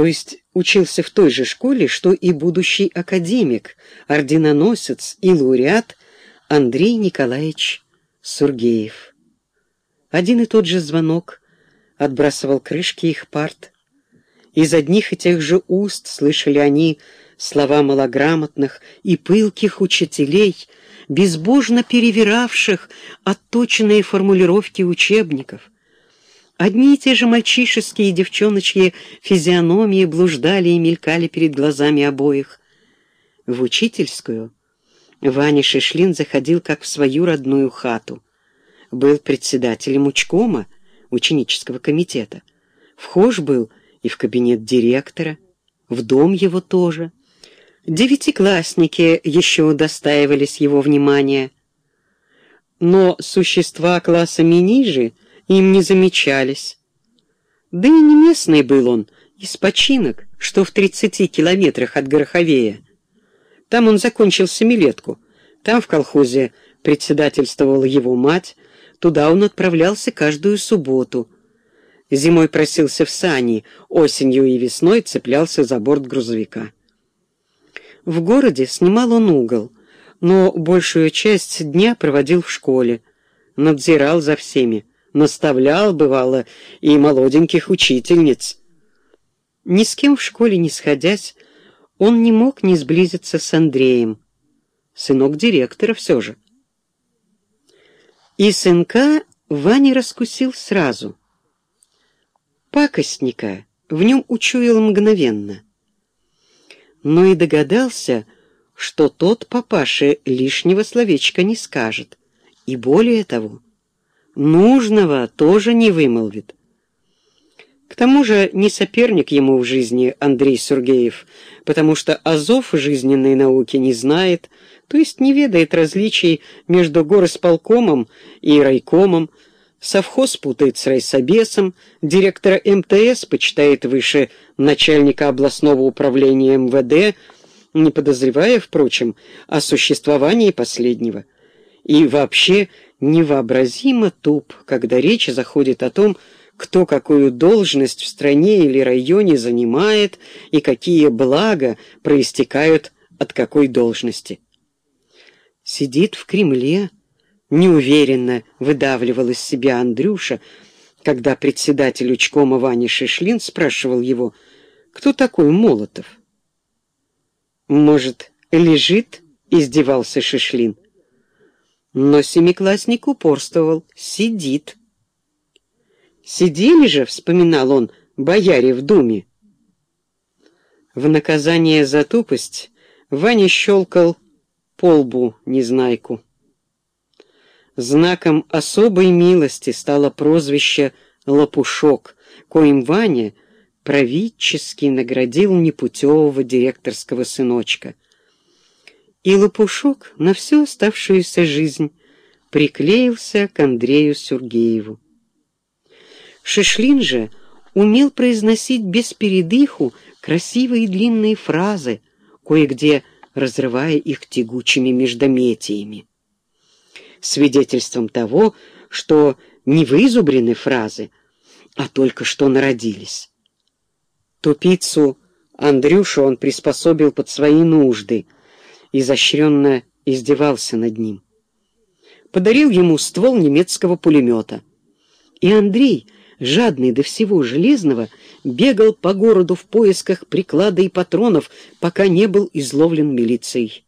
то есть учился в той же школе, что и будущий академик, орденоносец и лауреат Андрей Николаевич Сургеев. Один и тот же звонок отбрасывал крышки их парт. Из одних и тех же уст слышали они слова малограмотных и пылких учителей, безбожно перевиравших отточенные формулировки учебников. Одни и те же мальчишеские и девчоночьи физиономии блуждали и мелькали перед глазами обоих. В учительскую Ваня Шишлин заходил как в свою родную хату. Был председателем учкома, ученического комитета. Вхож был и в кабинет директора, в дом его тоже. Девятиклассники еще удостаивались его внимания. Но существа классами ниже — им не замечались. Да и не местный был он, из починок, что в тридцати километрах от Гороховея. Там он закончил семилетку, там в колхозе председательствовала его мать, туда он отправлялся каждую субботу. Зимой просился в сани, осенью и весной цеплялся за борт грузовика. В городе снимал он угол, но большую часть дня проводил в школе, надзирал за всеми наставлял, бывало, и молоденьких учительниц. Ни с кем в школе не сходясь, он не мог не сблизиться с Андреем. Сынок директора все же. И сынка Ваня раскусил сразу. Пакостника в нем учуял мгновенно. Но и догадался, что тот папаше лишнего словечка не скажет. И более того, нужного тоже не вымолвит. К тому же не соперник ему в жизни Андрей Сургеев, потому что азов жизненной науки не знает, то есть не ведает различий между горосполкомом и райкомом, совхоз путает с райсобесом, директора МТС почитает выше начальника областного управления МВД, не подозревая, впрочем, о существовании последнего. И вообще невообразимо туп, когда речь заходит о том, кто какую должность в стране или районе занимает и какие блага проистекают от какой должности. Сидит в Кремле, неуверенно выдавливал из себя Андрюша, когда председатель учкома Ваня Шишлин спрашивал его, кто такой Молотов. «Может, лежит?» — издевался Шишлин. Но семиклассник упорствовал. Сидит. Сидели же, вспоминал он, бояре в думе. В наказание за тупость Ваня щелкал полбу незнайку. Знаком особой милости стало прозвище «Лопушок», коим Ваня правительски наградил непутевого директорского сыночка — и Лопушок на всю оставшуюся жизнь приклеился к Андрею Сергееву. Шишлин же умел произносить без передыху красивые длинные фразы, кое-где разрывая их тягучими междометиями. Свидетельством того, что не вызубрены фразы, а только что народились. Тупицу Андрюшу он приспособил под свои нужды — изощренно издевался над ним. Подарил ему ствол немецкого пулемета. И Андрей, жадный до всего железного, бегал по городу в поисках приклада и патронов, пока не был изловлен милицией.